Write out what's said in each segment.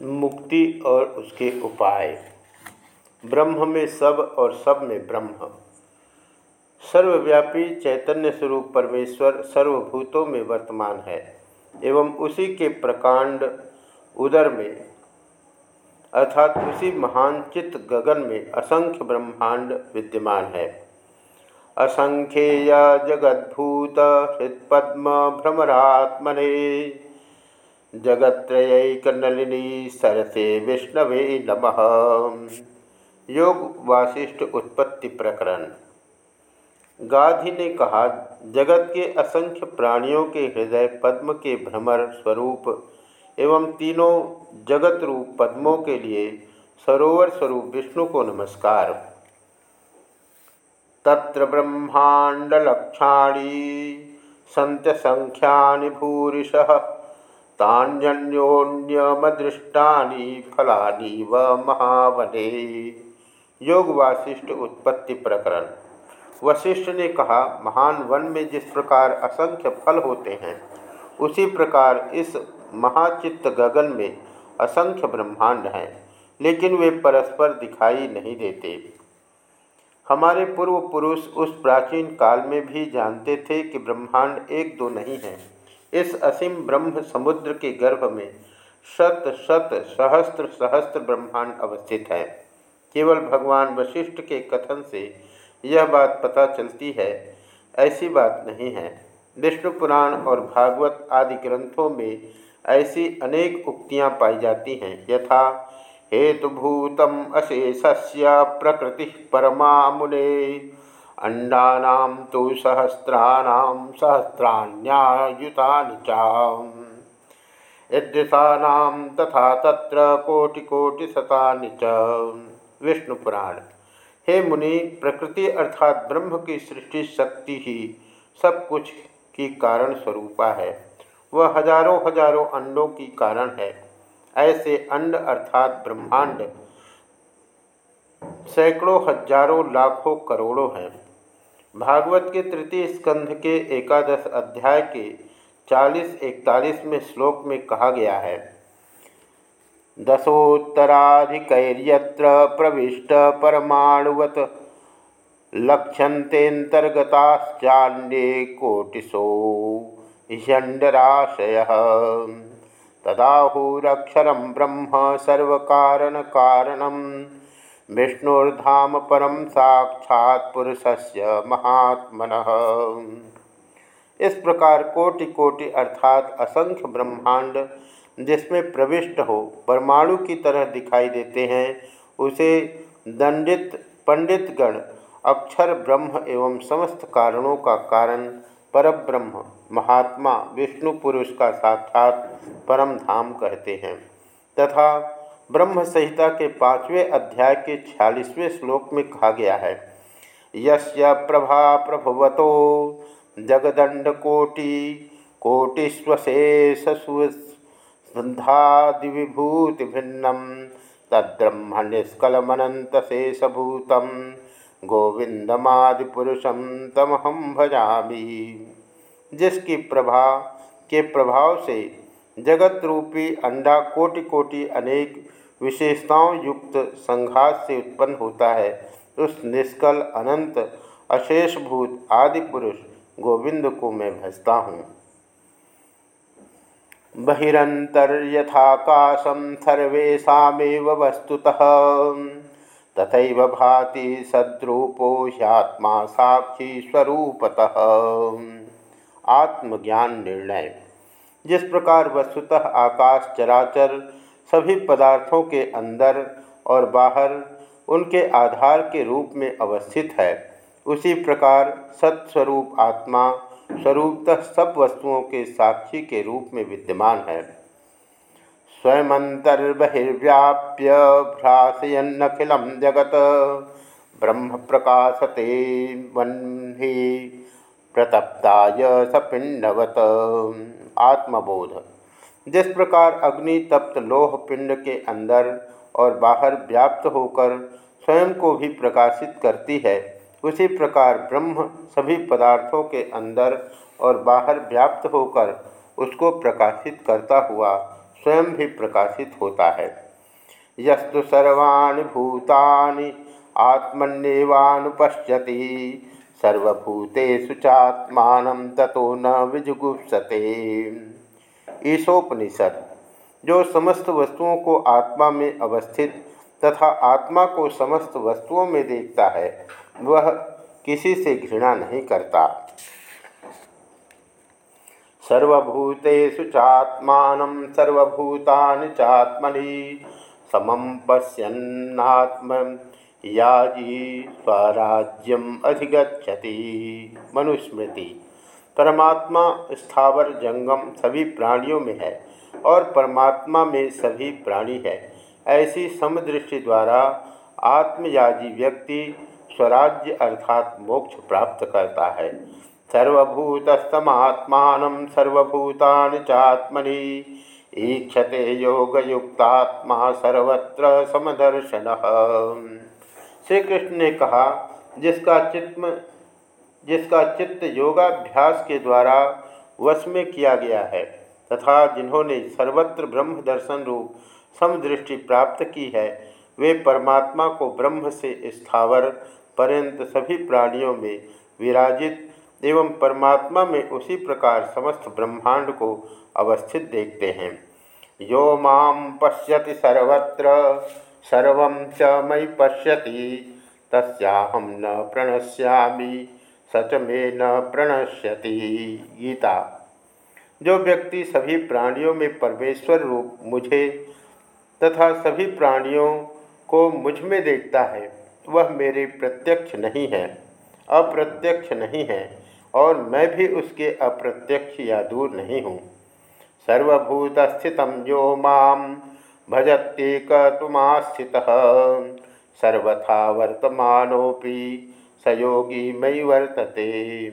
मुक्ति और उसके उपाय। ब्रह्म में सब और सब में ब्रह्म। सर्वव्यापी चैतन्य स्वरूप परमेश्वर सर्वभूतों में वर्तमान है एवं उसी के प्रकांड उदर में अर्थात उसी महान चित्त गगन में असंख्य ब्रह्मांड विद्यमान है। असंख्येय जगद्भूत हृत्पद्म भ्रमरात्मने जगत्रयैकनलिनी सरसे विष्णवे नमः। योग वासिष्ठ उत्पत्ति प्रकरण। गाधी ने कहा, जगत के असंख्य प्राणियों के हृदय पद्म के भ्रमर स्वरूप एवं तीनों जगत रूप पद्मों के लिए सरोवर स्वरूप विष्णु को नमस्कार। तत्र ब्रह्मांडलक्षाणी संख्या भूरिशः तान्योन्यमदृष्टानि फलानि व महावने। योग वासिष्ठ उत्पत्ति प्रकरण। वशिष्ठ ने कहा, महान वन में जिस प्रकार असंख्य फल होते हैं, उसी प्रकार इस महाचित्त गगन में असंख्य ब्रह्मांड हैं, लेकिन वे परस्पर दिखाई नहीं देते। हमारे पूर्व पुरुष उस प्राचीन काल में भी जानते थे कि ब्रह्मांड एक दो नहीं है। इस असीम ब्रह्म समुद्र के गर्भ में शत शत सहस्त्र सहस्त्र ब्रह्मांड अवस्थित है। केवल भगवान वशिष्ठ के कथन से यह बात पता चलती है, ऐसी बात नहीं है। विष्णु पुराण और भागवत आदि ग्रंथों में ऐसी अनेक उक्तियाँ पाई जाती हैं। यथा, हेतुभूतम अशेषस्य प्रकृति परमा मुने अंडानाम तो सहस्राणाम सहस्राण्यायुतानि ईदृशानाम तथा तत्र कोटि कोटि च। विष्णु पुराण हे मुनि, प्रकृति अर्थात ब्रह्म की सृष्टि शक्ति ही सब कुछ की कारण स्वरूपा है। वह हज़ारों हज़ारों अंडों की कारण है। ऐसे अंड अर्थात ब्रह्मांड सैकड़ों हज़ारों लाखों करोड़ों हैं। भागवत के तृतीय स्कंध के एकादश अध्याय के चालीस इकतालीस में श्लोक में कहा गया है, दशोत्तराधिकैर्यत्र प्रविष्ट परमाणुवत लक्ष्यंतेन्तर्गताश्चान्ये कोटिशो ह्यंडराशय तदाहुरक्षरं ब्रह्म सर्वकारणकारणं विष्णुर्धाम परम साक्षात पुरुषस्य महात्मन। इस प्रकार कोटि कोटि अर्थात असंख्य ब्रह्मांड जिसमें प्रविष्ट हो, परमाणु की तरह दिखाई देते हैं, उसे दंडित, पंडितगण, अक्षर ब्रह्म एवं समस्त कारणों का कारण परब्रह्म, महात्मा, विष्णु पुरुष का साक्षात परम धाम कहते हैं। तथा ब्रह्म संहिता के पाँचवें अध्याय के छियालीसवें श्लोक में कहा गया है, यस्य प्रभा प्रभुवतो जगदंड कोटि कोटिस्वशेषुधादिविभूति भिन्नम तद्ब्रह्म निष्कलमनंत शेषभूतम गोविंदमादिपुरुषम तमहम भजामी। जिसकी प्रभा, के प्रभाव से जगत रूपी अंडा कोटि कोटि अनेक विशेषताओं युक्त संघात से उत्पन्न होता है। उस निष्कल, अनंत, अशेषभूत आदि पुरुष गोविंद को मैं भजता हूँ। बहिरंतर्यथाकाशम सर्वेशाव वस्तुतः। तथा भाति सद्रूपो ह्यात्मा साक्षी स्वरूपतः। आत्मज्ञान निर्णय। जिस प्रकार वस्तुतः आकाश चराचर सभी पदार्थों के अंदर और बाहर उनके आधार के रूप में अवस्थित है। उसी प्रकार सत्स्वरूप आत्मा स्वरूपतः सब वस्तुओं के साक्षी के रूप में विद्यमान है। स्वयंतर्बहिर्व्याप्य भ्रासयन्नखिलम जगत ब्रह्म प्रकाशते वन्ही प्रतप्ताय सपिंडवत आत्मबोध। जिस प्रकार अग्नि तप्त लोह पिंड के अंदर और बाहर व्याप्त होकर स्वयं को भी प्रकाशित करती है, उसी प्रकार ब्रह्म सभी पदार्थों के अंदर और बाहर व्याप्त होकर उसको प्रकाशित करता हुआ स्वयं भी प्रकाशित होता है। यस्तु सर्वाणि भूतानि आत्मन्यवानुपश्यति सर्वभूतेषु चात्मान ततो न विजुगुप्सते। ईशोपनिषद, जो समस्त वस्तुओं को आत्मा में अवस्थित तथा आत्मा को समस्त वस्तुओं में देखता है, वह किसी से घृणा नहीं करता। सर्वभूतेषु चात्मानं सर्वभूतानि चात्मनि, समं पश्यन्नात्म याजी स्वराज्यम अधिगछति मनुस्मृति। परमात्मा स्थावर जंगम सभी प्राणियों में है और परमात्मा में सभी प्राणी है। ऐसी समदृष्टि द्वारा आत्मयाजी व्यक्ति स्वराज्य अर्थात मोक्ष प्राप्त करता है। सर्वभूतस्तमात्मान सर्वभूतानि चात्मनि ईक्षते योगयुक्तात्मा सर्वत्र समदर्शन। श्री कृष्ण ने कहा, जिसका चित्त जिसका चित्त योगाभ्यास के द्वारा वश में किया गया है तथा जिन्होंने सर्वत्र ब्रह्म दर्शन रूप समदृष्टि प्राप्त की है, वे परमात्मा को ब्रह्म से स्थावर पर्यंत सभी प्राणियों में विराजित एवं परमात्मा में उसी प्रकार समस्त ब्रह्मांड को अवस्थित देखते हैं। यो माम पश्यति सर्वत्र, सर्व च मयि पश्यति तस्याहम न प्रणश्यामी। सच में न प्रणश्यति गीता। जो व्यक्ति सभी प्राणियों में परमेश्वर रूप मुझे तथा सभी प्राणियों को मुझमें देखता है, वह मेरे प्रत्यक्ष नहीं है, अप्रत्यक्ष नहीं है और मैं भी उसके अप्रत्यक्ष या दूर नहीं हूँ। सर्वभूत स्थित जो माम भजत्येक तुमास्थित सर्वथा वर्तमानोपि सयोगी मई वर्तते।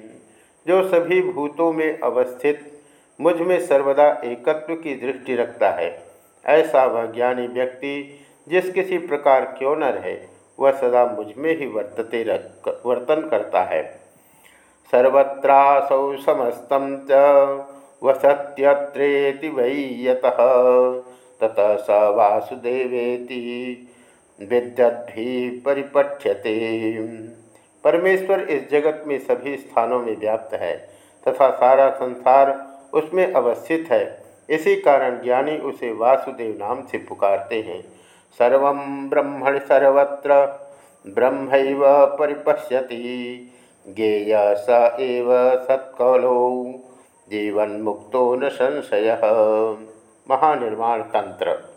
जो सभी भूतों में अवस्थित, मुझमें सर्वदा एकत्व की दृष्टि रखता है। ऐसा वह ज्ञानी व्यक्ति, जिस किसी प्रकार क्यों न रहे, वह सदा मुझमें ही वर्तते वर्तन करता है। सर्वत्रासौ समस्तम च वै यतः, ततः स वासुदेवेति विद्यद्भि परिपठ्यते। परमेश्वर इस जगत में सभी स्थानों में व्याप्त है तथा सारा संसार उसमें अवस्थित है। इसी कारण ज्ञानी उसे वासुदेव नाम से पुकारते हैं। सर्व ब्रह्मण सर्वत्र ब्रह्म परिपश्यति, ज्ञेय स एव सत्कौलो जीवन मुक्तो न संशय। महानिर्माण तंत्र।